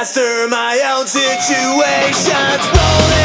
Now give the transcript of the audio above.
master my own situations. Rolling